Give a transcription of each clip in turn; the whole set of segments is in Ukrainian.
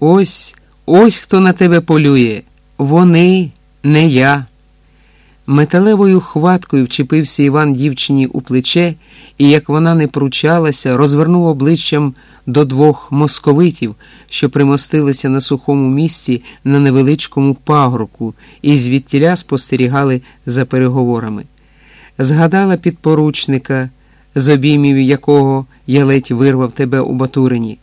Ось ось хто на тебе полює. Вони, не я. Металевою хваткою вчепився Іван дівчині у плече і, як вона не пручалася, розвернув обличчям до двох московитів, що примостилися на сухому місці на невеличкому пагорку, і звідтіля спостерігали за переговорами. Згадала підпоручника, з обіймів якого я ледь вирвав тебе у Батурині,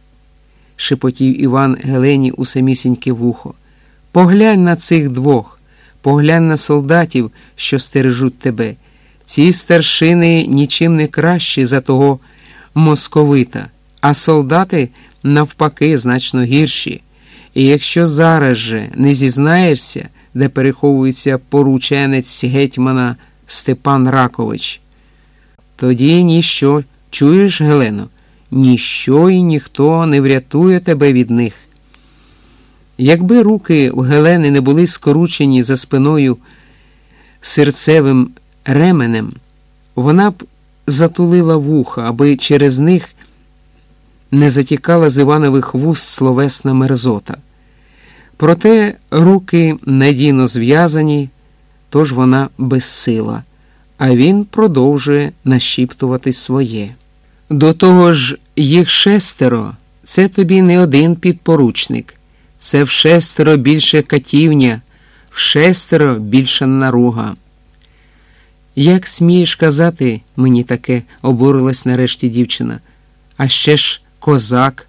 шепотів Іван Гелені у самісіньке вухо. Поглянь на цих двох. Поглянь на солдатів, що стережуть тебе. Ці старшини нічим не кращі за того московита, а солдати, навпаки, значно гірші. І якщо зараз же не зізнаєшся, де переховується порученець гетьмана Степан Ракович, тоді ніщо, чуєш, Гелено, ніщо і ніхто не врятує тебе від них. Якби руки в Гелени не були скоручені за спиною серцевим ременем, вона б затулила вуха, аби через них не затікала з Іванових вуст словесна мерзота. Проте руки надійно зв'язані, тож вона безсила, а він продовжує нашіптувати своє. До того ж, їх шестеро це тобі не один підпоручник. Це в шестеро більше катівня, в шестеро більша наруга. Як смієш казати мені таке, обурилась нарешті дівчина. А ще ж козак.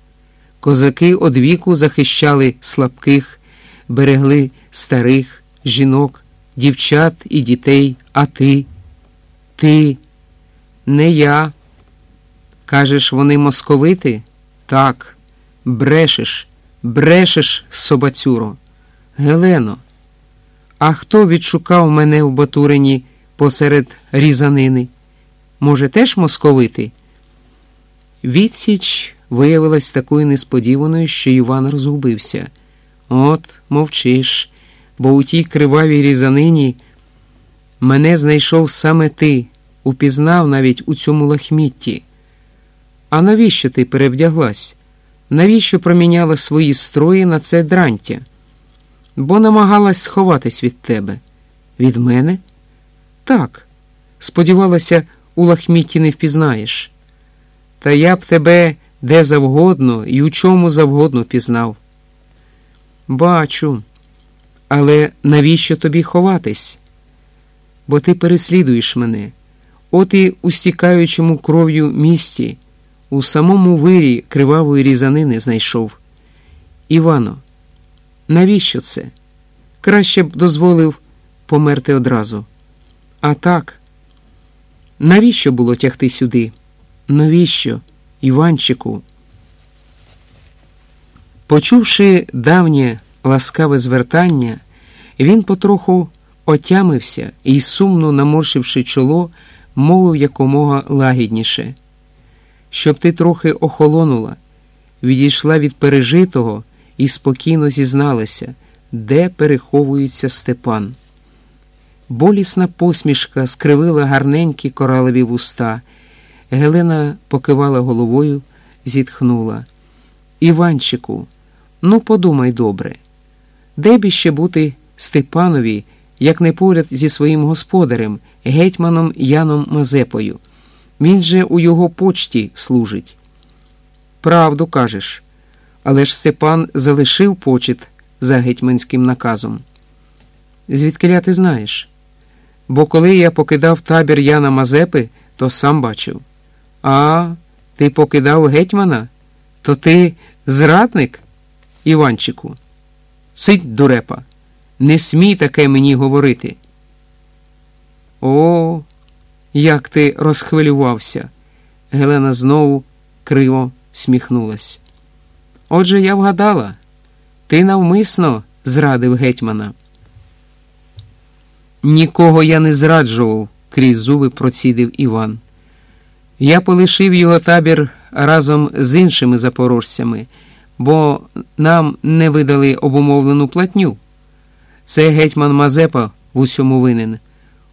Козаки одвіку захищали слабких, берегли старих, жінок, дівчат і дітей, а ти, ти, не я. Кажеш, вони московити? Так, брешеш. Брешеш, собацюро. Гелено, а хто відшукав мене в Батурині посеред різанини? Може, теж московити? Відсіч виявилась такою несподіваною, що Іван розгубився. От, мовчиш, бо у тій кривавій різанині мене знайшов саме ти, упізнав навіть у цьому лахмітті. А навіщо ти перевдяглась? навіщо проміняла свої строї на це дрантя? Бо намагалась сховатись від тебе. Від мене? Так. Сподівалася, у лахмітті не впізнаєш. Та я б тебе де завгодно і у чому завгодно пізнав. Бачу, але навіщо тобі ховатись? Бо ти переслідуєш мене, от і у стікаючому кров'ю місті. У самому вирі кривавої різанини знайшов. Івано, навіщо це? Краще б дозволив померти одразу. А так, навіщо було тягти сюди? Навіщо, Іванчику? Почувши давнє ласкаве звертання, він потроху отямився і, сумно наморшивши чоло, мовив якомога лагідніше щоб ти трохи охолонула, відійшла від пережитого і спокійно зізналася, де переховується Степан. Болісна посмішка скривила гарненькі коралеві вуста. Гелена покивала головою, зітхнула. Іванчику, ну подумай добре, де б іще бути Степанові, як не поряд зі своїм господарем, гетьманом Яном Мазепою. Він же у його почті служить. Правду кажеш, але ж Степан залишив почет за гетьманським наказом. Звідкиля ти знаєш? Бо коли я покидав табір Яна Мазепи, то сам бачив. А, ти покидав гетьмана? То ти зрадник, Іванчику? Сидь, дурепа, не смій таке мені говорити. О, як ти розхвилювався. Гелена знову криво сміхнулась. Отже, я вгадала, ти навмисно зрадив гетьмана. Нікого я не зраджував, крізь зуби процідив Іван. Я полишив його табір разом з іншими запорожцями, бо нам не видали обумовлену платню. Це гетьман Мазепа в усьому винен.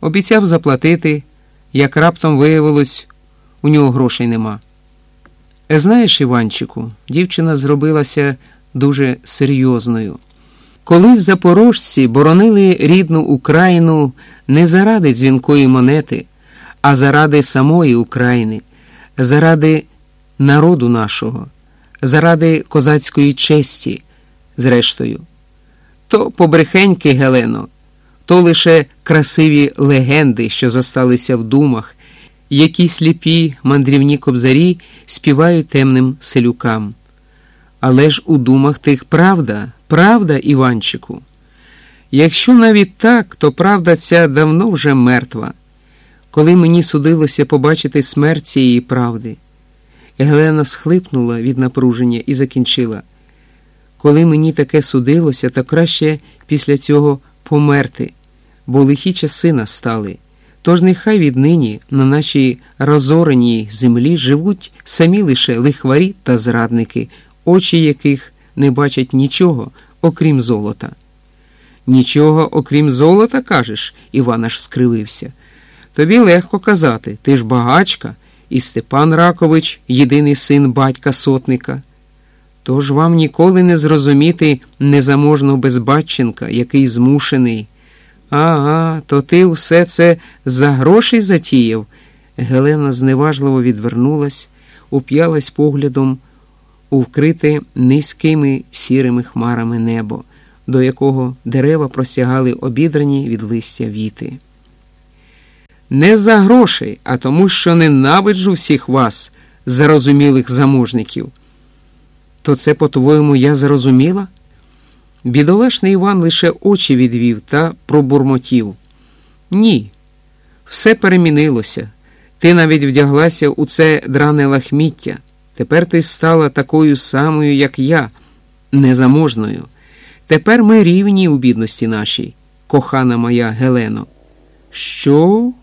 Обіцяв заплатити як раптом виявилось, у нього грошей нема. Знаєш, Іванчику, дівчина зробилася дуже серйозною. Колись запорожці боронили рідну Україну не заради дзвінкої монети, а заради самої України, заради народу нашого, заради козацької честі, зрештою. То побрехеньки, Гелено, то лише красиві легенди, що зосталися в думах, які сліпі мандрівні кобзарі співають темним селюкам. Але ж у думах тих правда, правда, Іванчику. Якщо навіть так, то правда ця давно вже мертва. Коли мені судилося побачити смерть цієї правди, Гелена схлипнула від напруження і закінчила. Коли мені таке судилося, то краще після цього померти, бо лихі часи настали. Тож нехай віднині на нашій розореній землі живуть самі лише лихварі та зрадники, очі яких не бачать нічого, окрім золота. Нічого, окрім золота, кажеш, Іван аж скривився. Тобі легко казати, ти ж багачка, і Степан Ракович єдиний син батька сотника. Тож вам ніколи не зрозуміти незаможного безбатченка, який змушений. Ага, то ти все це за грошей затіяв. Гелена зневажливо відвернулась, уп'ялась поглядом у вкрите низькими сірими хмарами небо, до якого дерева простягали обідрані від листя віти. Не за грошей, а тому, що ненавиджу всіх вас, зарозумілих заможників. То це, по-твоєму, я зрозуміла? Бідолашний Іван лише очі відвів та пробурмотів. Ні, все перемінилося. Ти навіть вдяглася у це дране лахміття. Тепер ти стала такою самою, як я, незаможною. Тепер ми рівні у бідності нашій, кохана моя Гелено. Що?